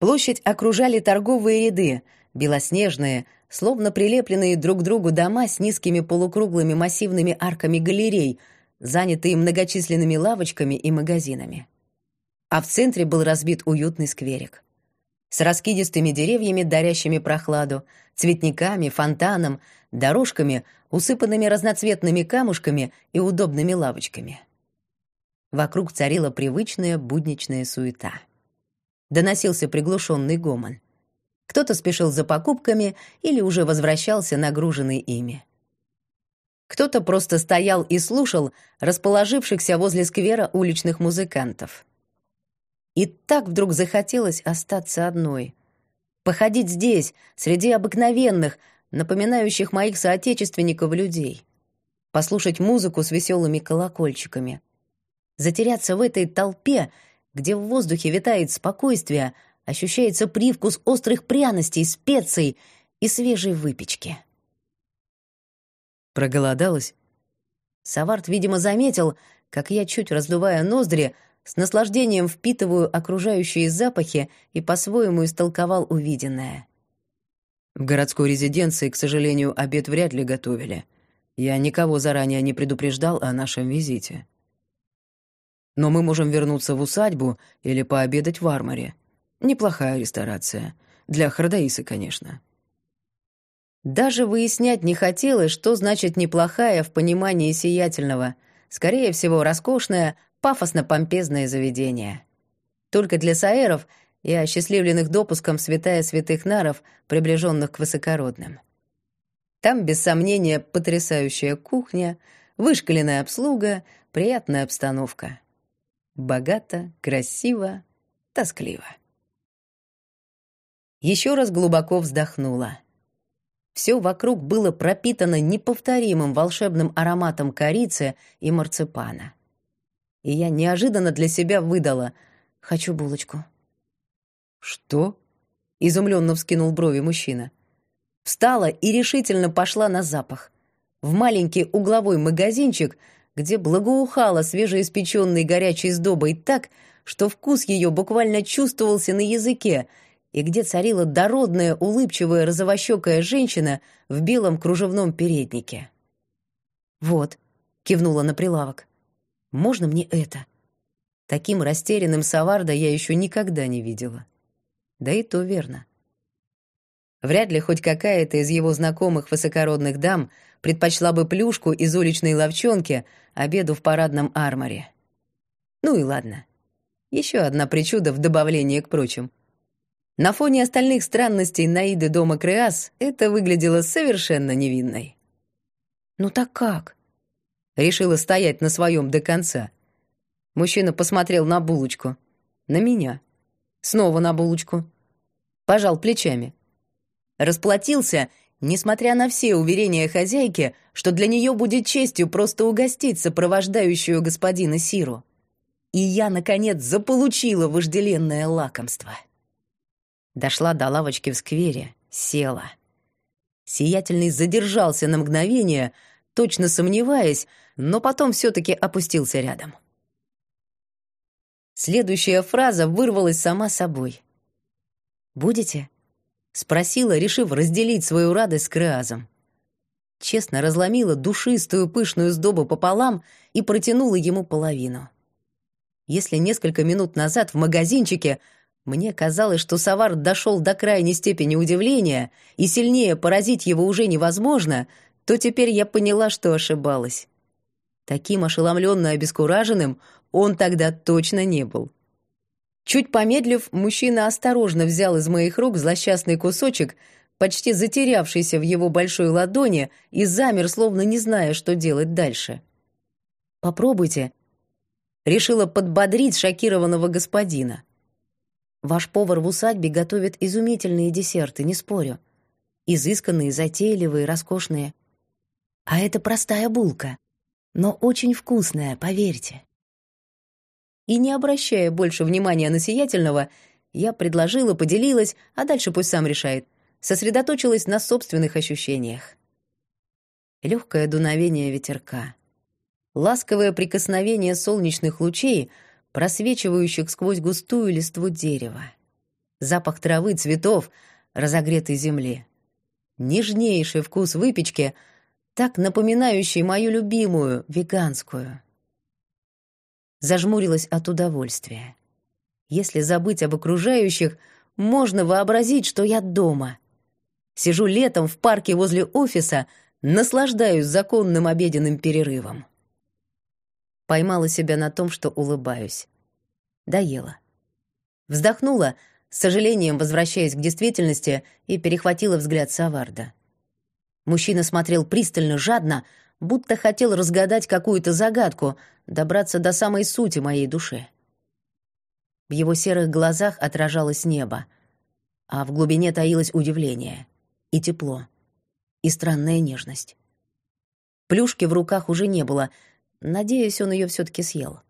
[SPEAKER 1] Площадь окружали торговые ряды, белоснежные, словно прилепленные друг к другу дома с низкими полукруглыми массивными арками галерей, занятые многочисленными лавочками и магазинами. А в центре был разбит уютный скверик. С раскидистыми деревьями, дарящими прохладу, цветниками, фонтаном, дорожками, усыпанными разноцветными камушками и удобными лавочками. Вокруг царила привычная будничная суета. Доносился приглушенный гомон. Кто-то спешил за покупками или уже возвращался нагруженный ими. Кто-то просто стоял и слушал расположившихся возле сквера уличных музыкантов. И так вдруг захотелось остаться одной. Походить здесь, среди обыкновенных, напоминающих моих соотечественников людей. Послушать музыку с веселыми колокольчиками затеряться в этой толпе, где в воздухе витает спокойствие, ощущается привкус острых пряностей, специй и свежей выпечки.
[SPEAKER 3] Проголодалась?
[SPEAKER 1] Саварт, видимо, заметил, как я, чуть раздувая ноздри, с наслаждением впитываю окружающие запахи и по-своему истолковал увиденное.
[SPEAKER 3] В городской резиденции, к сожалению, обед вряд ли готовили. Я никого заранее не предупреждал о нашем визите но мы можем вернуться в усадьбу или пообедать в Арморе. Неплохая ресторация. Для Хардаисы, конечно.
[SPEAKER 1] Даже выяснять не хотелось, что значит «неплохая» в понимании сиятельного. Скорее всего, роскошное, пафосно-помпезное заведение. Только для саэров, и осчастливленных допуском святая святых наров, приближенных к высокородным. Там, без сомнения, потрясающая кухня, вышкаленная обслуга, приятная обстановка. Богато, красиво, тоскливо. Еще раз глубоко вздохнула. Все вокруг было пропитано неповторимым волшебным ароматом корицы и марципана. И я неожиданно для себя выдала «Хочу булочку».
[SPEAKER 3] «Что?»
[SPEAKER 1] — изумленно вскинул брови мужчина. Встала и решительно пошла на запах. В маленький угловой магазинчик, где благоухала свежеиспеченной горячей сдобой так, что вкус ее буквально чувствовался на языке — и где царила дородная, улыбчивая, розовощекая женщина в белом кружевном переднике. «Вот», — кивнула на прилавок, — «можно мне это?» Таким растерянным Саварда я еще никогда не видела. Да и то верно. Вряд ли хоть какая-то из его знакомых высокородных дам предпочла бы плюшку из уличной ловчонки обеду в парадном арморе. Ну и ладно. Еще одна причуда в добавление к прочим. На фоне остальных странностей Наиды дома Креас это выглядело совершенно невинной.
[SPEAKER 2] «Ну так как?»
[SPEAKER 1] Решила стоять на своем до конца. Мужчина посмотрел на булочку. На меня. Снова на булочку. Пожал плечами. Расплатился, несмотря на все уверения хозяйки, что для нее будет честью просто угостить сопровождающую господина Сиру. И я, наконец, заполучила вожделенное лакомство. Дошла до лавочки в сквере, села. Сиятельный задержался на мгновение, точно сомневаясь, но потом все-таки опустился рядом. Следующая фраза вырвалась сама собой. «Будете?» — спросила, решив разделить свою радость с Креазом. Честно разломила душистую пышную сдобу пополам и протянула ему половину. Если несколько минут назад в магазинчике мне казалось, что Савар дошел до крайней степени удивления, и сильнее поразить его уже невозможно, то теперь я поняла, что ошибалась. Таким ошеломленно обескураженным он тогда точно не был. Чуть помедлив, мужчина осторожно взял из моих рук злосчастный кусочек, почти затерявшийся в его большой ладони, и замер, словно не зная, что делать дальше. «Попробуйте», — решила подбодрить шокированного господина. Ваш повар в усадьбе готовит изумительные десерты, не спорю. Изысканные, затейливые, роскошные. А это простая булка, но очень вкусная, поверьте. И не обращая больше внимания на сиятельного, я предложила, поделилась, а дальше пусть сам решает. Сосредоточилась на собственных ощущениях. Легкое дуновение ветерка. Ласковое прикосновение солнечных лучей — просвечивающих сквозь густую листву дерева. Запах травы, цветов, разогретой земли. Нежнейший вкус выпечки, так напоминающий мою любимую, веганскую. Зажмурилась от удовольствия. Если забыть об окружающих, можно вообразить, что я дома. Сижу летом в парке возле офиса, наслаждаюсь законным обеденным перерывом. Поймала себя на том, что улыбаюсь. Доела. Вздохнула, с сожалением возвращаясь к действительности, и перехватила взгляд Саварда. Мужчина смотрел пристально, жадно, будто хотел разгадать какую-то загадку, добраться до самой сути моей души. В его серых глазах отражалось небо, а в глубине таилось удивление и тепло, и странная нежность. Плюшки в руках уже не было — Надеюсь, он ее все-таки съел.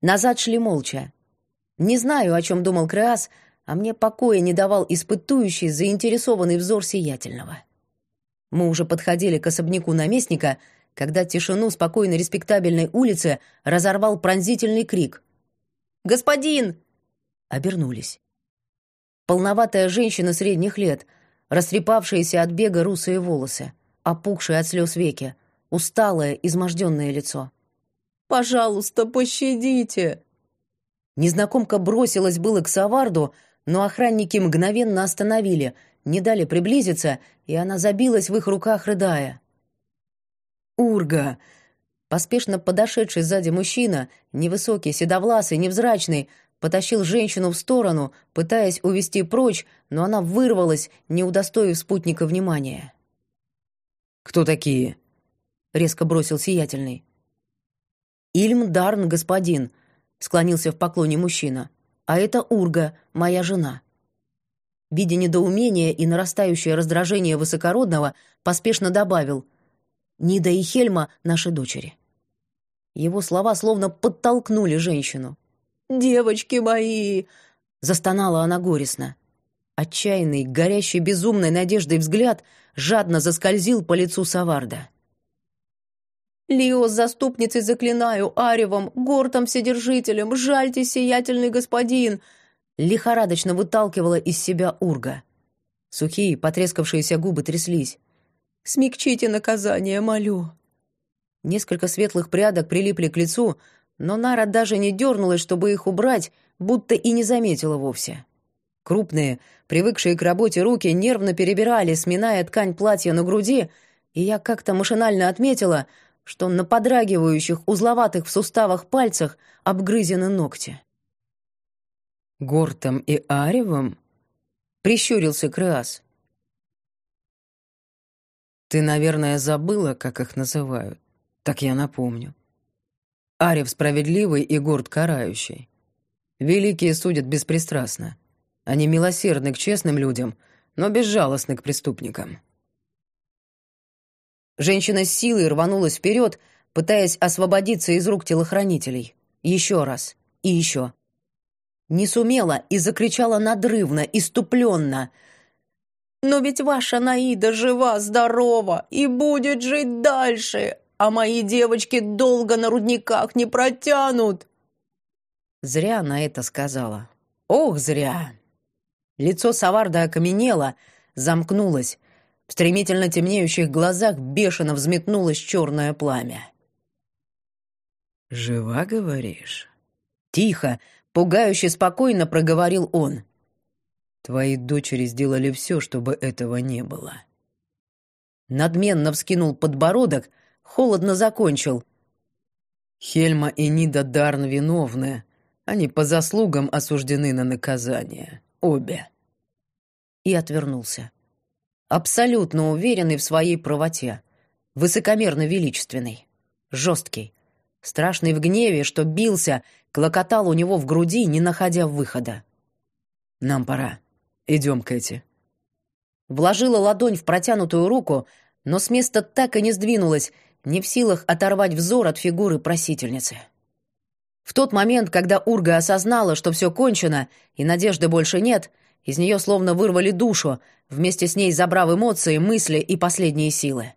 [SPEAKER 1] Назад шли молча. Не знаю, о чем думал Креас, а мне покоя не давал испытующий, заинтересованный взор сиятельного. Мы уже подходили к особняку наместника, когда тишину спокойной респектабельной улицы разорвал пронзительный крик. «Господин!» Обернулись. Полноватая женщина средних лет, растрепавшиеся от бега русые волосы, опухшие от слез веки, усталое, изможденное лицо.
[SPEAKER 2] «Пожалуйста, пощадите!»
[SPEAKER 1] Незнакомка бросилась было к Саварду, но охранники мгновенно остановили, не дали приблизиться, и она забилась в их руках, рыдая. «Урга!» Поспешно подошедший сзади мужчина, невысокий, седовласый, невзрачный, потащил женщину в сторону, пытаясь увести прочь, но она вырвалась, не удостоив спутника внимания.
[SPEAKER 3] «Кто такие?» — резко бросил сиятельный.
[SPEAKER 1] «Ильм Дарн, господин», — склонился в поклоне мужчина. «А это Урга, моя жена». Видя недоумение и нарастающее раздражение высокородного, поспешно добавил «Нида и Хельма — наши дочери». Его слова словно подтолкнули женщину.
[SPEAKER 2] «Девочки мои!»
[SPEAKER 1] — застонала она горестно. Отчаянный, горящий безумной надеждой взгляд жадно заскользил по лицу Саварда.
[SPEAKER 2] «Лио с заступницей заклинаю, Аревом, Гортом Вседержителем, жальте, сиятельный господин!»
[SPEAKER 1] Лихорадочно выталкивала из себя урга. Сухие, потрескавшиеся губы тряслись.
[SPEAKER 2] «Смягчите наказание, молю!»
[SPEAKER 1] Несколько светлых прядок прилипли к лицу, но Нара даже не дернулась, чтобы их убрать, будто и не заметила вовсе. Крупные, привыкшие к работе руки, нервно перебирали, сминая ткань платья на груди, и я как-то машинально отметила, что на подрагивающих, узловатых в суставах пальцах обгрызены ногти.
[SPEAKER 3] «Гортом и Аревом?» — прищурился Крас. «Ты, наверное, забыла, как их называют. Так я напомню. Арев справедливый и Горд карающий. Великие судят беспристрастно. Они милосердны к честным людям, но безжалостны к преступникам.
[SPEAKER 1] Женщина с силой рванулась вперед, пытаясь освободиться из рук телохранителей. Еще раз. И еще. Не сумела и закричала надрывно, иступленно.
[SPEAKER 2] «Но ведь ваша Наида жива-здорова и будет жить дальше, а мои девочки долго на рудниках не протянут!»
[SPEAKER 1] Зря она это сказала. Ох, зря! Лицо Саварда окаменело, замкнулось. В стремительно темнеющих глазах бешено взметнулось черное пламя.
[SPEAKER 3] «Жива, говоришь?»
[SPEAKER 1] Тихо, пугающе спокойно проговорил он.
[SPEAKER 3] «Твои дочери сделали все, чтобы этого не было».
[SPEAKER 1] Надменно вскинул подбородок, холодно закончил.
[SPEAKER 3] «Хельма и Нида Дарн виновны. Они по заслугам осуждены на наказание обе».
[SPEAKER 1] И отвернулся. Абсолютно уверенный в своей правоте. Высокомерно величественный. Жесткий. Страшный в гневе, что бился, клокотал у него в груди, не находя выхода.
[SPEAKER 3] «Нам пора. Идем, Кэти».
[SPEAKER 1] Вложила ладонь в протянутую руку, но с места так и не сдвинулась, не в силах оторвать взор от фигуры просительницы. В тот момент, когда Урга осознала, что все кончено и надежды больше нет, из нее словно вырвали душу, вместе с ней забрав эмоции, мысли и последние силы.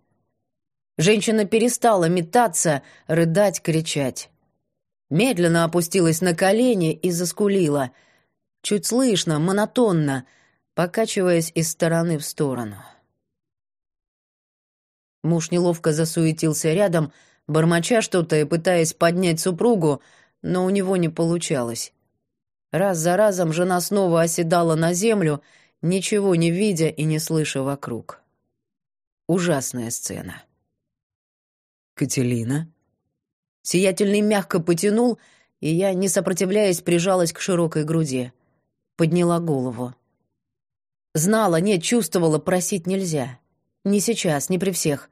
[SPEAKER 1] Женщина перестала метаться, рыдать, кричать. Медленно опустилась на колени и заскулила. Чуть слышно, монотонно, покачиваясь из стороны в сторону. Муж неловко засуетился рядом, бормоча что-то и пытаясь поднять супругу, но у него не получалось. Раз за разом жена снова оседала на землю, ничего не видя и не слыша вокруг. Ужасная сцена.
[SPEAKER 3] «Кателина?»
[SPEAKER 1] Сиятельный мягко потянул, и я, не сопротивляясь, прижалась к широкой груди. Подняла голову. Знала, нет, чувствовала, просить нельзя. Не сейчас, не при всех.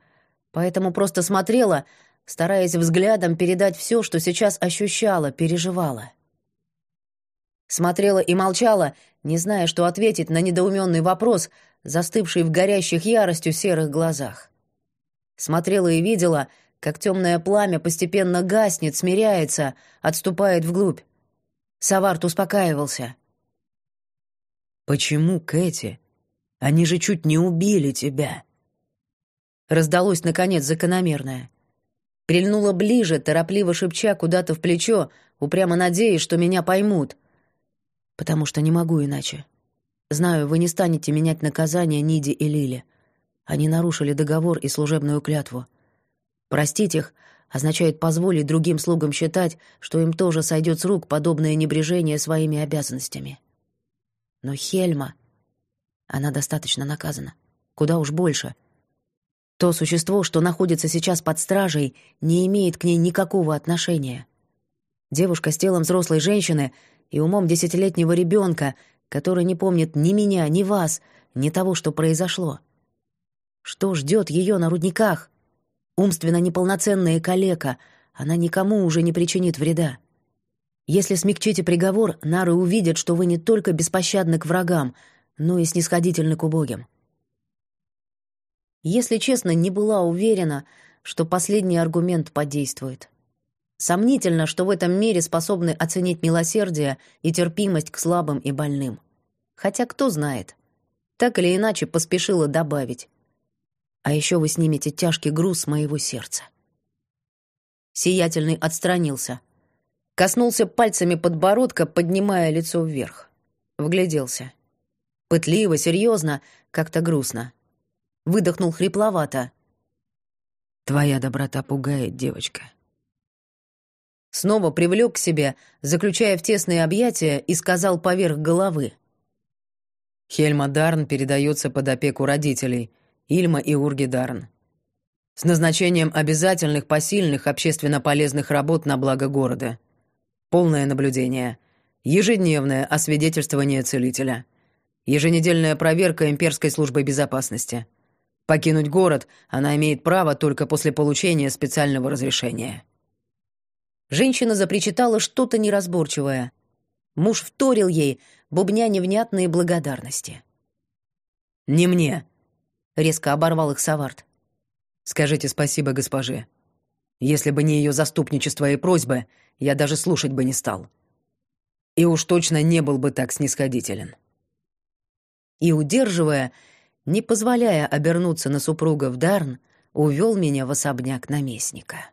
[SPEAKER 1] Поэтому просто смотрела, стараясь взглядом передать все, что сейчас ощущала, переживала. Смотрела и молчала, не зная, что ответить на недоуменный вопрос, застывший в горящих яростью серых глазах. Смотрела и видела, как темное пламя постепенно гаснет, смиряется, отступает вглубь. Саварт успокаивался.
[SPEAKER 3] «Почему, Кэти? Они же чуть не убили тебя!»
[SPEAKER 1] Раздалось, наконец, закономерное. Прильнула ближе, торопливо шепча куда-то в плечо, упрямо надеясь, что меня поймут. Потому что не могу иначе. Знаю, вы не станете менять наказание Ниди и Лили. Они нарушили договор и служебную клятву. Простить их означает позволить другим слугам считать, что им тоже сойдет с рук подобное небрежение своими обязанностями. Но Хельма... Она достаточно наказана. Куда уж больше — то существо, что находится сейчас под стражей, не имеет к ней никакого отношения. Девушка с телом взрослой женщины и умом десятилетнего ребенка, который не помнит ни меня, ни вас, ни того, что произошло. Что ждет ее на рудниках? Умственно неполноценная калека, она никому уже не причинит вреда. Если смягчите приговор, нары увидят, что вы не только беспощадны к врагам, но и снисходительны к убогим. Если честно, не была уверена, что последний аргумент подействует. Сомнительно, что в этом мире способны оценить милосердие и терпимость к слабым и больным. Хотя кто знает. Так или иначе поспешила добавить. А еще вы снимете тяжкий груз с моего сердца. Сиятельный отстранился. Коснулся пальцами подбородка, поднимая лицо вверх. Вгляделся. Пытливо, серьезно, как-то грустно. Выдохнул хрипловато.
[SPEAKER 3] «Твоя доброта пугает, девочка».
[SPEAKER 1] Снова привлек к себе, заключая в тесные объятия, и сказал поверх головы.
[SPEAKER 3] Хельма Дарн передается под опеку родителей, Ильма и Урги Дарн. С назначением обязательных посильных общественно полезных работ на благо города. Полное наблюдение. Ежедневное освидетельствование целителя. Еженедельная проверка имперской службы безопасности. Покинуть город она имеет право только после получения специального разрешения.
[SPEAKER 1] Женщина запричитала что-то неразборчивое. Муж вторил ей, бубня невнятные благодарности.
[SPEAKER 3] «Не мне», — резко оборвал их
[SPEAKER 1] Саварт.
[SPEAKER 3] «Скажите спасибо госпоже. Если бы не ее заступничество и просьбы, я даже слушать бы не стал. И уж точно не был бы так снисходителен».
[SPEAKER 1] И, удерживая, не позволяя обернуться на супруга в Дарн, увел меня в особняк наместника.